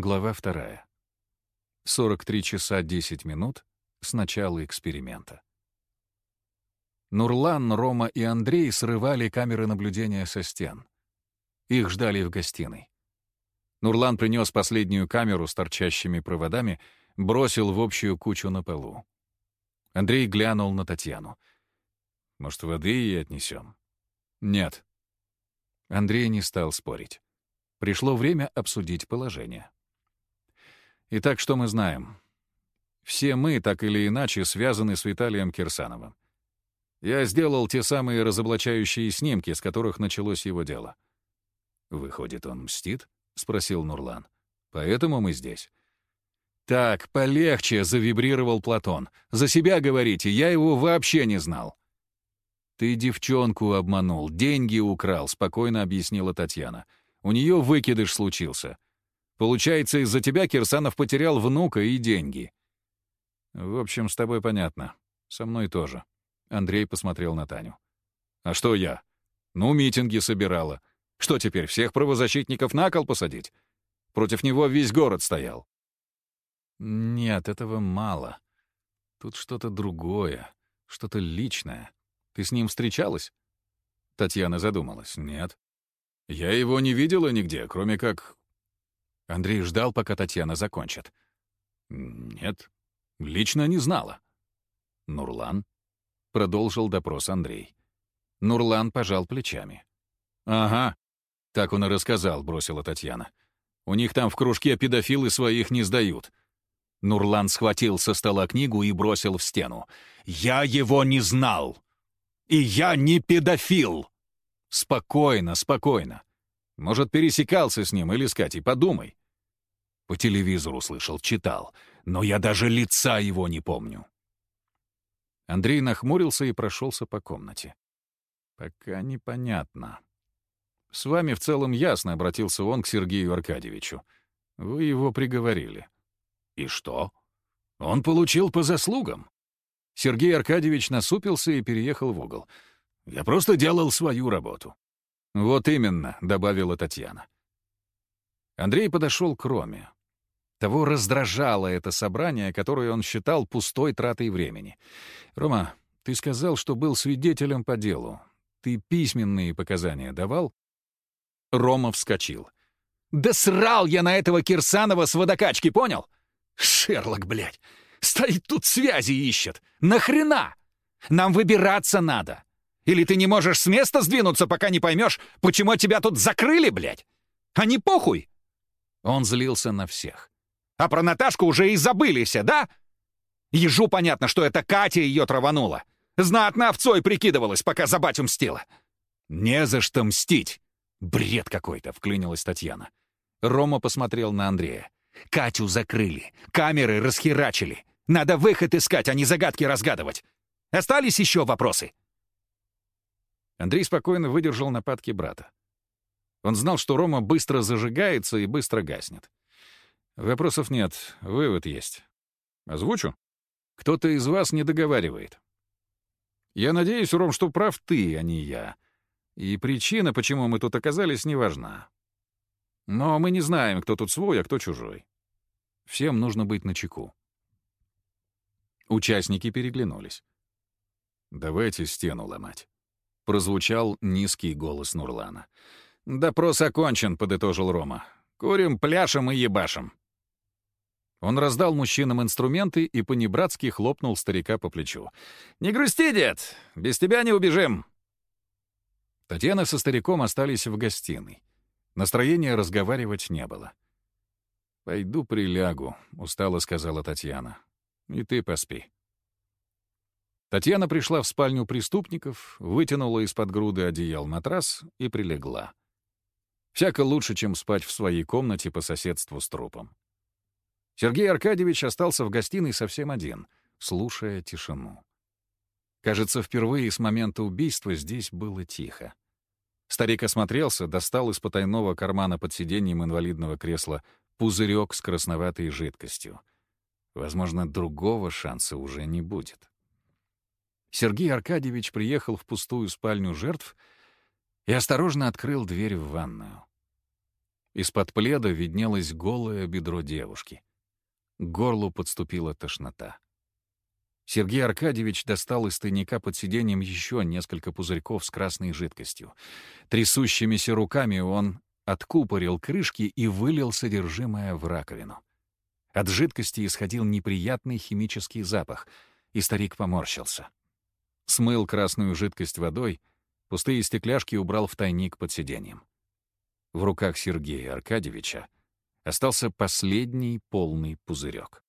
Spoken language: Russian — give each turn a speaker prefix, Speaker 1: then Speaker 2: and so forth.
Speaker 1: Глава вторая. 43 часа 10 минут с начала эксперимента. Нурлан, Рома и Андрей срывали камеры наблюдения со стен. Их ждали в гостиной. Нурлан принес последнюю камеру с торчащими проводами, бросил в общую кучу на полу. Андрей глянул на Татьяну. «Может, воды ей отнесем?» «Нет». Андрей не стал спорить. Пришло время обсудить положение. Итак, что мы знаем? Все мы, так или иначе, связаны с Виталием Кирсановым. Я сделал те самые разоблачающие снимки, с которых началось его дело. «Выходит, он мстит?» — спросил Нурлан. «Поэтому мы здесь». «Так, полегче», — завибрировал Платон. «За себя говорите, я его вообще не знал». «Ты девчонку обманул, деньги украл», — спокойно объяснила Татьяна. «У нее выкидыш случился. Получается, из-за тебя Кирсанов потерял внука и деньги. В общем, с тобой понятно. Со мной тоже. Андрей посмотрел на Таню. А что я? Ну, митинги собирала. Что теперь, всех правозащитников на кол посадить? Против него весь город стоял. Нет, этого мало. Тут что-то другое, что-то личное. Ты с ним встречалась? Татьяна задумалась. Нет. Я его не видела нигде, кроме как Андрей ждал, пока Татьяна закончит. «Нет, лично не знала». «Нурлан?» — продолжил допрос Андрей. Нурлан пожал плечами. «Ага, так он и рассказал», — бросила Татьяна. «У них там в кружке педофилы своих не сдают». Нурлан схватил со стола книгу и бросил в стену. «Я его не знал! И я не педофил!» «Спокойно, спокойно. Может, пересекался с ним или с Катей, подумай. По телевизору слышал, читал, но я даже лица его не помню. Андрей нахмурился и прошелся по комнате. «Пока непонятно. С вами в целом ясно», — обратился он к Сергею Аркадьевичу. «Вы его приговорили». «И что?» «Он получил по заслугам». Сергей Аркадьевич насупился и переехал в угол. «Я просто делал свою работу». «Вот именно», — добавила Татьяна. Андрей подошел к Роме. Того раздражало это собрание, которое он считал пустой тратой времени. «Рома, ты сказал, что был свидетелем по делу. Ты письменные показания давал?» Рома вскочил. «Да срал я на этого Кирсанова с водокачки, понял? Шерлок, блядь! Стоит тут связи ищет! Нахрена? Нам выбираться надо! Или ты не можешь с места сдвинуться, пока не поймешь, почему тебя тут закрыли, блядь? А не похуй!» Он злился на всех. А про Наташку уже и забыли все, да? Ежу понятно, что это Катя ее траванула. Знатно овцой прикидывалась, пока за батю мстила. «Не за что мстить!» «Бред какой-то!» — вклинилась Татьяна. Рома посмотрел на Андрея. «Катю закрыли, камеры расхерачили. Надо выход искать, а не загадки разгадывать. Остались еще вопросы?» Андрей спокойно выдержал нападки брата. Он знал, что Рома быстро зажигается и быстро гаснет. Вопросов нет, вывод есть. Озвучу. Кто-то из вас не договаривает. Я надеюсь, Ром, что прав ты, а не я. И причина, почему мы тут оказались, не важна. Но мы не знаем, кто тут свой, а кто чужой. Всем нужно быть начеку. Участники переглянулись. «Давайте стену ломать», — прозвучал низкий голос Нурлана. «Допрос окончен», — подытожил Рома. «Курим, пляшем и ебашим». Он раздал мужчинам инструменты и понебратски хлопнул старика по плечу. «Не грусти, дед! Без тебя не убежим!» Татьяна со стариком остались в гостиной. Настроения разговаривать не было. «Пойду прилягу», — устало сказала Татьяна. «И ты поспи». Татьяна пришла в спальню преступников, вытянула из-под груды одеял матрас и прилегла. Всяко лучше, чем спать в своей комнате по соседству с трупом. Сергей Аркадьевич остался в гостиной совсем один, слушая тишину. Кажется, впервые с момента убийства здесь было тихо. Старик осмотрелся, достал из потайного кармана под сиденьем инвалидного кресла пузырек с красноватой жидкостью. Возможно, другого шанса уже не будет. Сергей Аркадьевич приехал в пустую спальню жертв и осторожно открыл дверь в ванную. Из-под пледа виднелось голое бедро девушки. К горлу подступила тошнота. Сергей Аркадьевич достал из тайника под сиденьем еще несколько пузырьков с красной жидкостью. Трясущимися руками он откупорил крышки и вылил содержимое в раковину. От жидкости исходил неприятный химический запах, и старик поморщился. Смыл красную жидкость водой, пустые стекляшки убрал в тайник под сиденьем. В руках Сергея Аркадьевича остался последний полный пузырек.